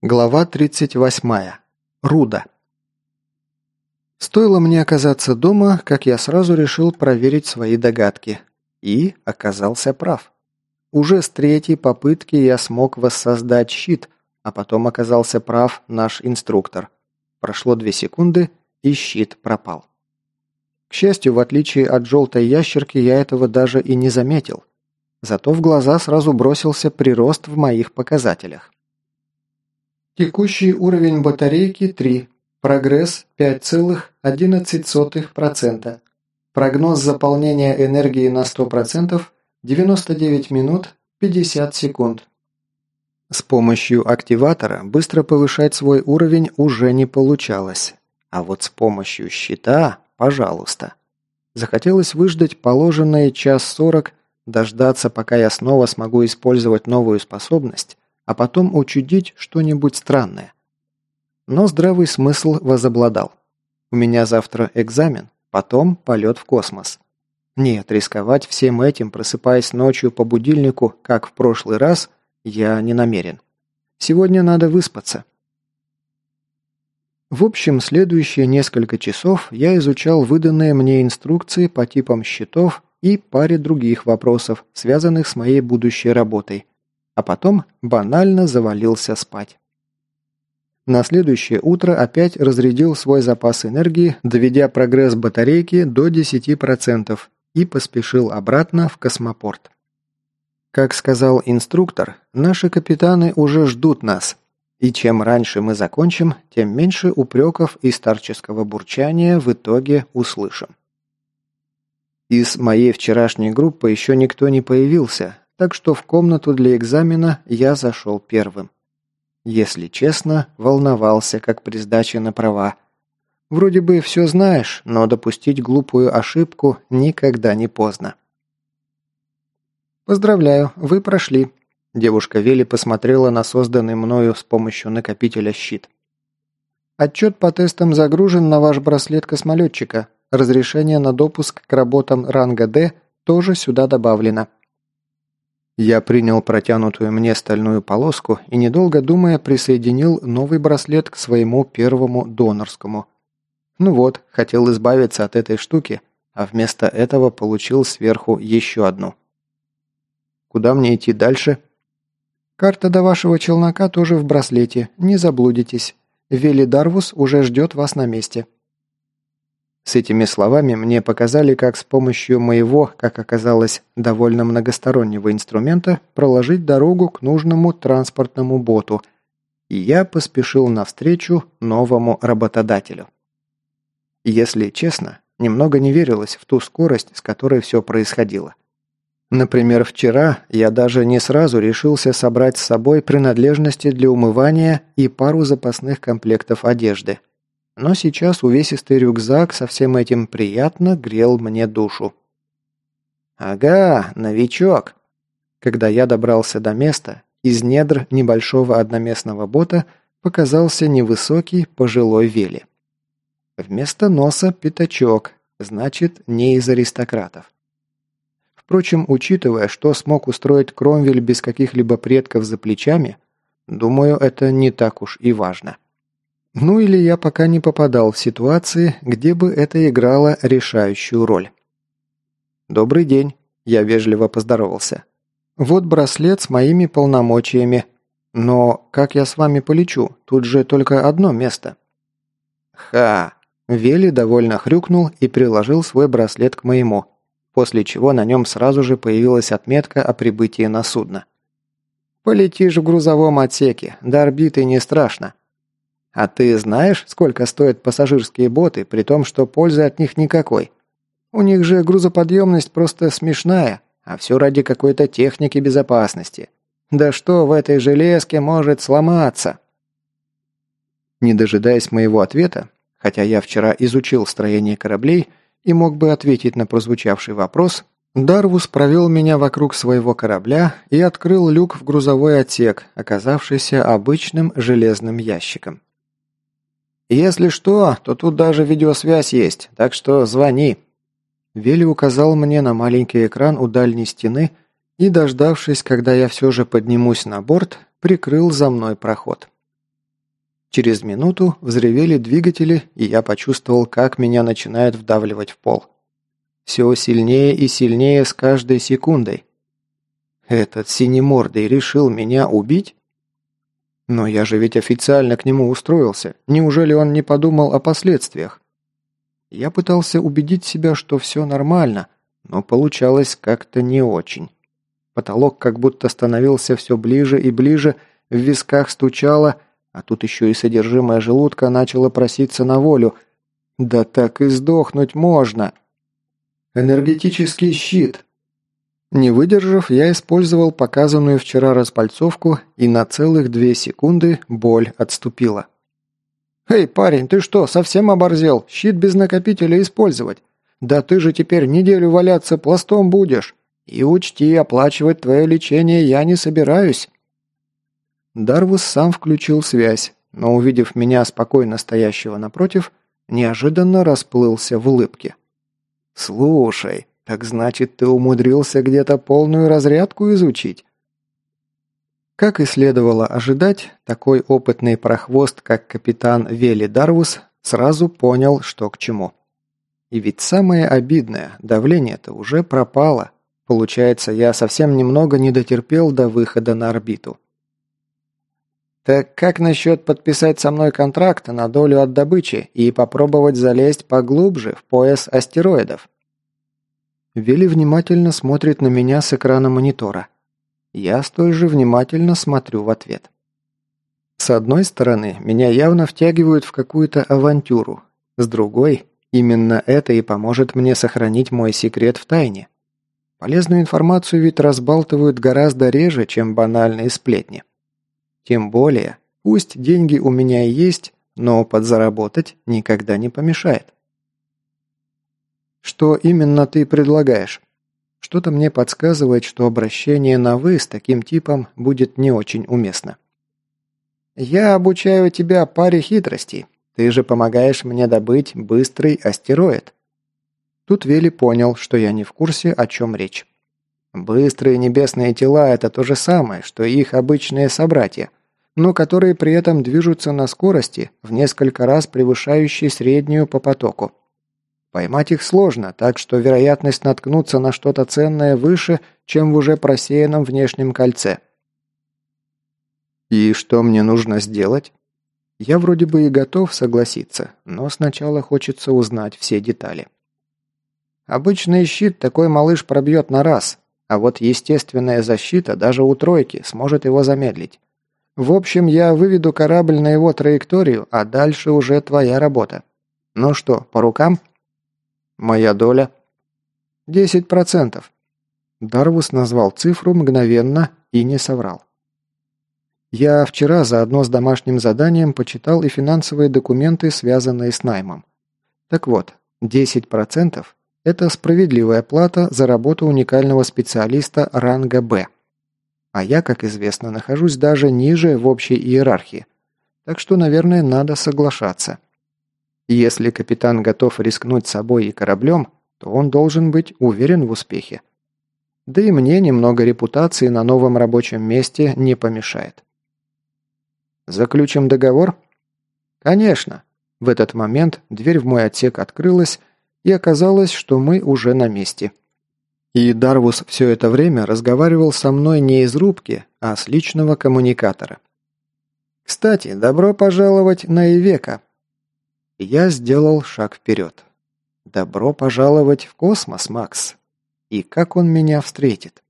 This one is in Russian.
Глава 38. Руда. Стоило мне оказаться дома, как я сразу решил проверить свои догадки. И оказался прав. Уже с третьей попытки я смог воссоздать щит, а потом оказался прав наш инструктор. Прошло две секунды, и щит пропал. К счастью, в отличие от желтой ящерки, я этого даже и не заметил. Зато в глаза сразу бросился прирост в моих показателях. Текущий уровень батарейки 3. Прогресс 5,11%. Прогноз заполнения энергии на 100% 99 минут 50 секунд. С помощью активатора быстро повышать свой уровень уже не получалось. А вот с помощью щита – пожалуйста. Захотелось выждать положенные час сорок, дождаться, пока я снова смогу использовать новую способность, а потом учудить что-нибудь странное. Но здравый смысл возобладал. У меня завтра экзамен, потом полет в космос. Нет, рисковать всем этим, просыпаясь ночью по будильнику, как в прошлый раз, я не намерен. Сегодня надо выспаться. В общем, следующие несколько часов я изучал выданные мне инструкции по типам счетов и паре других вопросов, связанных с моей будущей работой – а потом банально завалился спать. На следующее утро опять разрядил свой запас энергии, доведя прогресс батарейки до 10% и поспешил обратно в космопорт. Как сказал инструктор, наши капитаны уже ждут нас, и чем раньше мы закончим, тем меньше упреков и старческого бурчания в итоге услышим. Из моей вчерашней группы еще никто не появился, так что в комнату для экзамена я зашел первым. Если честно, волновался, как при сдаче на права. Вроде бы все знаешь, но допустить глупую ошибку никогда не поздно. «Поздравляю, вы прошли», – девушка Вели посмотрела на созданный мною с помощью накопителя щит. «Отчет по тестам загружен на ваш браслет космолетчика. Разрешение на допуск к работам ранга «Д» тоже сюда добавлено». Я принял протянутую мне стальную полоску и, недолго думая, присоединил новый браслет к своему первому донорскому. Ну вот, хотел избавиться от этой штуки, а вместо этого получил сверху еще одну. Куда мне идти дальше? Карта до вашего челнока тоже в браслете, не заблудитесь. Вели Дарвус уже ждет вас на месте. С этими словами мне показали, как с помощью моего, как оказалось, довольно многостороннего инструмента проложить дорогу к нужному транспортному боту, и я поспешил навстречу новому работодателю. Если честно, немного не верилось в ту скорость, с которой все происходило. Например, вчера я даже не сразу решился собрать с собой принадлежности для умывания и пару запасных комплектов одежды – но сейчас увесистый рюкзак со всем этим приятно грел мне душу. «Ага, новичок!» Когда я добрался до места, из недр небольшого одноместного бота показался невысокий пожилой вели. Вместо носа пятачок, значит, не из аристократов. Впрочем, учитывая, что смог устроить Кромвель без каких-либо предков за плечами, думаю, это не так уж и важно. Ну или я пока не попадал в ситуации, где бы это играло решающую роль. «Добрый день», – я вежливо поздоровался. «Вот браслет с моими полномочиями. Но как я с вами полечу? Тут же только одно место». «Ха!» – Вели довольно хрюкнул и приложил свой браслет к моему, после чего на нем сразу же появилась отметка о прибытии на судно. «Полетишь в грузовом отсеке, до орбиты не страшно». А ты знаешь, сколько стоят пассажирские боты, при том, что пользы от них никакой? У них же грузоподъемность просто смешная, а все ради какой-то техники безопасности. Да что в этой железке может сломаться? Не дожидаясь моего ответа, хотя я вчера изучил строение кораблей и мог бы ответить на прозвучавший вопрос, Дарвус провел меня вокруг своего корабля и открыл люк в грузовой отсек, оказавшийся обычным железным ящиком. «Если что, то тут даже видеосвязь есть, так что звони». Вели указал мне на маленький экран у дальней стены и, дождавшись, когда я все же поднимусь на борт, прикрыл за мной проход. Через минуту взревели двигатели, и я почувствовал, как меня начинает вдавливать в пол. Все сильнее и сильнее с каждой секундой. Этот синемордый решил меня убить? Но я же ведь официально к нему устроился. Неужели он не подумал о последствиях? Я пытался убедить себя, что все нормально, но получалось как-то не очень. Потолок как будто становился все ближе и ближе, в висках стучало, а тут еще и содержимое желудка начало проситься на волю. Да так и сдохнуть можно. Энергетический щит. Не выдержав, я использовал показанную вчера распальцовку, и на целых две секунды боль отступила. «Эй, парень, ты что, совсем оборзел? Щит без накопителя использовать? Да ты же теперь неделю валяться пластом будешь!» И учти, оплачивать твое лечение я не собираюсь». Дарвус сам включил связь, но, увидев меня спокойно стоящего напротив, неожиданно расплылся в улыбке. «Слушай, так значит, ты умудрился где-то полную разрядку изучить?» Как и следовало ожидать, такой опытный прохвост, как капитан Вели Дарвус, сразу понял, что к чему. И ведь самое обидное, давление-то уже пропало. Получается, я совсем немного не дотерпел до выхода на орбиту. Так как насчет подписать со мной контракт на долю от добычи и попробовать залезть поглубже в пояс астероидов? Вели внимательно смотрит на меня с экрана монитора. Я столь же внимательно смотрю в ответ. С одной стороны, меня явно втягивают в какую-то авантюру. С другой, именно это и поможет мне сохранить мой секрет в тайне. Полезную информацию ведь разбалтывают гораздо реже, чем банальные сплетни. Тем более, пусть деньги у меня и есть, но подзаработать никогда не помешает. Что именно ты предлагаешь? Что-то мне подсказывает, что обращение на «вы» с таким типом будет не очень уместно. Я обучаю тебя паре хитростей. Ты же помогаешь мне добыть быстрый астероид. Тут Вели понял, что я не в курсе, о чем речь. Быстрые небесные тела – это то же самое, что и их обычные собратья, но которые при этом движутся на скорости, в несколько раз превышающей среднюю по потоку. Поймать их сложно, так что вероятность наткнуться на что-то ценное выше, чем в уже просеянном внешнем кольце. И что мне нужно сделать? Я вроде бы и готов согласиться, но сначала хочется узнать все детали. Обычный щит такой малыш пробьет на раз, а вот естественная защита даже у тройки сможет его замедлить. В общем, я выведу корабль на его траекторию, а дальше уже твоя работа. Ну что, по рукам? Моя доля? Десять процентов. Дарвус назвал цифру мгновенно и не соврал. Я вчера заодно с домашним заданием почитал и финансовые документы, связанные с наймом. Так вот, 10% это справедливая плата за работу уникального специалиста ранга «Б». А я, как известно, нахожусь даже ниже в общей иерархии. Так что, наверное, надо соглашаться. Если капитан готов рискнуть собой и кораблем, то он должен быть уверен в успехе. Да и мне немного репутации на новом рабочем месте не помешает. Заключим договор? Конечно. В этот момент дверь в мой отсек открылась, и оказалось, что мы уже на месте. И Дарвус все это время разговаривал со мной не из рубки, а с личного коммуникатора. «Кстати, добро пожаловать на Ивека!» Я сделал шаг вперед. «Добро пожаловать в космос, Макс!» И как он меня встретит?